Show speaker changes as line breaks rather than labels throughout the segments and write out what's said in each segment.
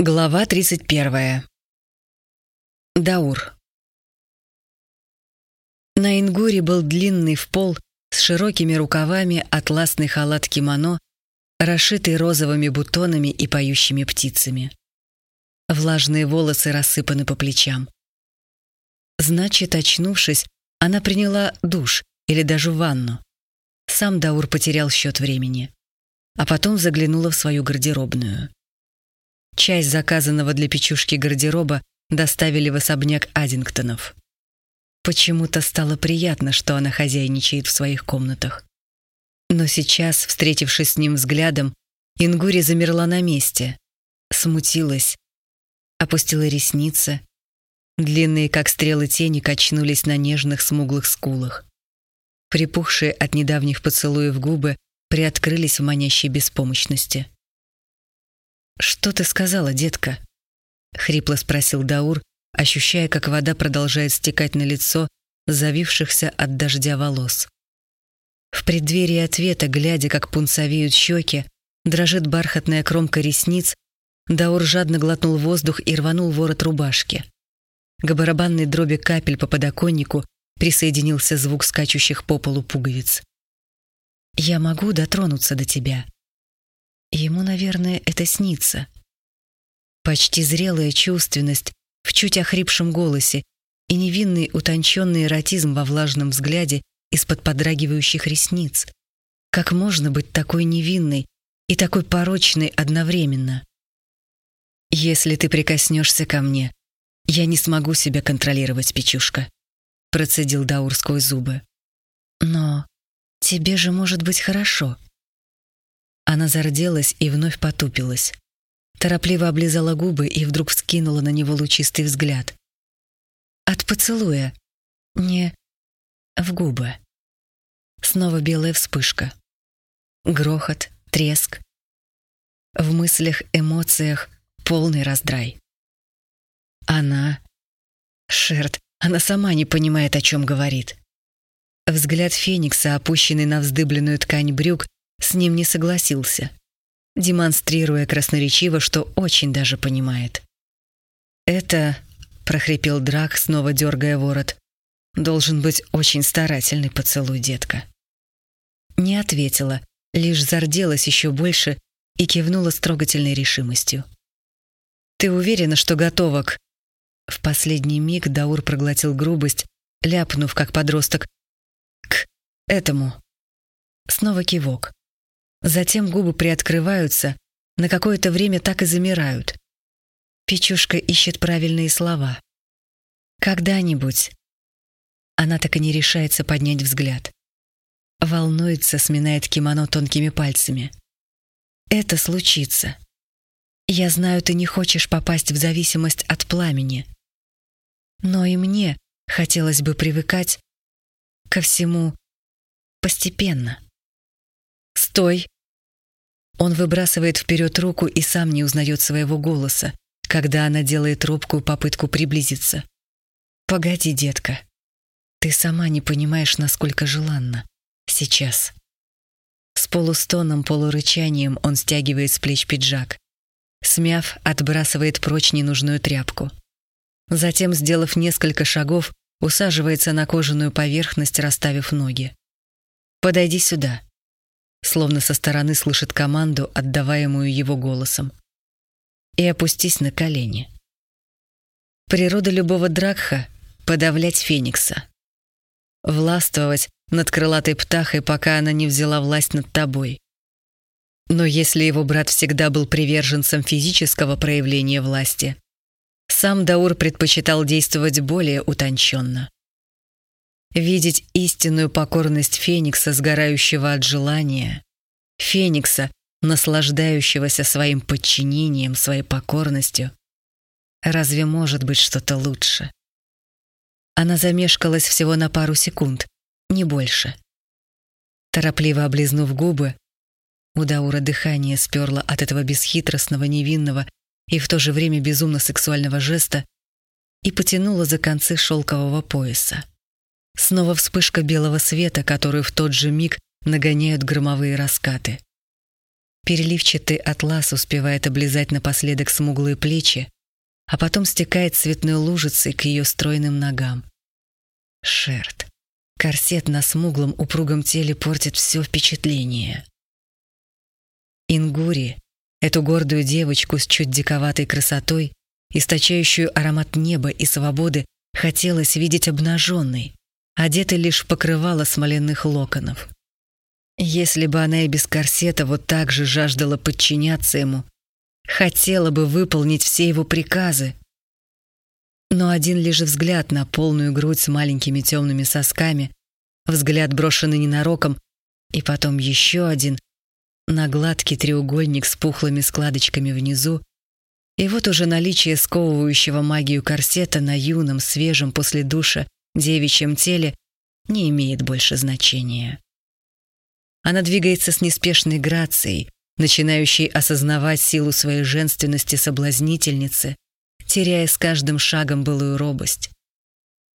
Глава 31. Даур. На Ингуре был длинный в пол с широкими рукавами атласный халат кимоно, расшитый розовыми бутонами и поющими птицами. Влажные волосы рассыпаны по плечам. Значит, очнувшись, она приняла душ или даже ванну. Сам Даур потерял счет времени. А потом заглянула в свою гардеробную. Часть заказанного для печушки гардероба доставили в особняк Аддингтонов. Почему-то стало приятно, что она хозяйничает в своих комнатах. Но сейчас, встретившись с ним взглядом, Ингури замерла на месте, смутилась, опустила ресницы. Длинные, как стрелы тени, качнулись на нежных смуглых скулах. Припухшие от недавних поцелуев губы приоткрылись в манящей беспомощности. «Что ты сказала, детка?» — хрипло спросил Даур, ощущая, как вода продолжает стекать на лицо завившихся от дождя волос. В преддверии ответа, глядя, как пунцовеют щеки, дрожит бархатная кромка ресниц, Даур жадно глотнул воздух и рванул ворот рубашки. К барабанной дроби капель по подоконнику присоединился звук скачущих по полу пуговиц. «Я могу дотронуться до тебя», Ему, наверное, это снится. Почти зрелая чувственность в чуть охрипшем голосе и невинный утонченный эротизм во влажном взгляде из-под подрагивающих ресниц. Как можно быть такой невинной и такой порочной одновременно? «Если ты прикоснешься ко мне, я не смогу себя контролировать, Печушка», — процедил Даур сквозь зубы. «Но тебе же может быть хорошо», она зарделась и вновь потупилась. Торопливо облизала губы и вдруг вскинула на него лучистый взгляд. От поцелуя. Не в губы. Снова белая вспышка. Грохот, треск. В мыслях, эмоциях полный раздрай. Она... Шерт, она сама не понимает, о чем говорит. Взгляд Феникса, опущенный на вздыбленную ткань брюк, с ним не согласился, демонстрируя красноречиво, что очень даже понимает. «Это...» — прохрипел Драк, снова дергая ворот. «Должен быть очень старательный поцелуй, детка». Не ответила, лишь зарделась еще больше и кивнула с трогательной решимостью. «Ты уверена, что готова к...» В последний миг Даур проглотил грубость, ляпнув, как подросток, «к этому». Снова кивок. Затем губы приоткрываются, на какое-то время так и замирают. Печушка ищет правильные слова. Когда-нибудь. Она так и не решается поднять взгляд. Волнуется, сминает кимоно тонкими пальцами. Это случится. Я знаю, ты не хочешь попасть в зависимость от пламени. Но и мне хотелось бы привыкать ко всему постепенно. «Стой!» Он выбрасывает вперед руку и сам не узнает своего голоса, когда она делает робкую попытку приблизиться. «Погоди, детка. Ты сама не понимаешь, насколько желанно. Сейчас». С полустоном, полурычанием он стягивает с плеч пиджак. Смяв, отбрасывает прочь ненужную тряпку. Затем, сделав несколько шагов, усаживается на кожаную поверхность, расставив ноги. «Подойди сюда», словно со стороны слышит команду, отдаваемую его голосом. И опустись на колени. Природа любого дракха — подавлять феникса. Властвовать над крылатой птахой, пока она не взяла власть над тобой. Но если его брат всегда был приверженцем физического проявления власти, сам Даур предпочитал действовать более утонченно. Видеть истинную покорность Феникса, сгорающего от желания, Феникса, наслаждающегося своим подчинением, своей покорностью. Разве может быть что-то лучше? Она замешкалась всего на пару секунд, не больше. Торопливо облизнув губы, у Даура дыхание сперло от этого бесхитростного, невинного и в то же время безумно сексуального жеста и потянуло за концы шелкового пояса. Снова вспышка белого света, которую в тот же миг нагоняют громовые раскаты. Переливчатый атлас успевает облизать напоследок смуглые плечи, а потом стекает цветной лужицей к ее стройным ногам. Шерт. Корсет на смуглом упругом теле портит все впечатление. Ингури, эту гордую девочку с чуть диковатой красотой, источающую аромат неба и свободы, хотелось видеть обнаженной, одетой лишь в покрывало смоленных локонов. Если бы она и без корсета вот так же жаждала подчиняться ему, хотела бы выполнить все его приказы. Но один лишь взгляд на полную грудь с маленькими темными сосками, взгляд брошенный ненароком, и потом еще один на гладкий треугольник с пухлыми складочками внизу, и вот уже наличие сковывающего магию корсета на юном, свежем после душа девичьем теле не имеет больше значения. Она двигается с неспешной грацией, начинающей осознавать силу своей женственности соблазнительницы, теряя с каждым шагом былую робость.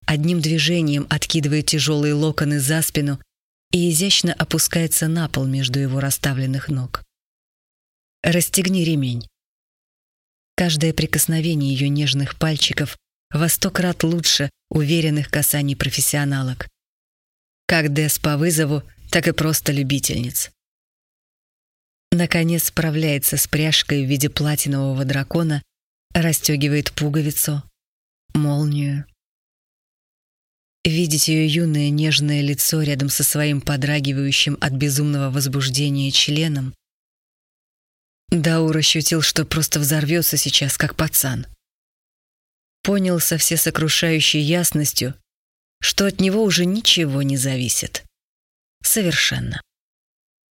Одним движением откидывает тяжелые локоны за спину и изящно опускается на пол между его расставленных ног. «Расстегни ремень». Каждое прикосновение ее нежных пальчиков во сто крат лучше уверенных касаний профессионалок. Как Дес по вызову, так и просто любительниц. Наконец справляется с пряжкой в виде платинового дракона, расстегивает пуговицу, молнию. Видеть ее юное нежное лицо рядом со своим подрагивающим от безумного возбуждения членом, Даур ощутил, что просто взорвется сейчас, как пацан. Понял со всесокрушающей ясностью, что от него уже ничего не зависит. Совершенно.